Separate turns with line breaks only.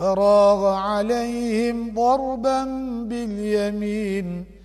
فراغ عليهم ضربا باليمين.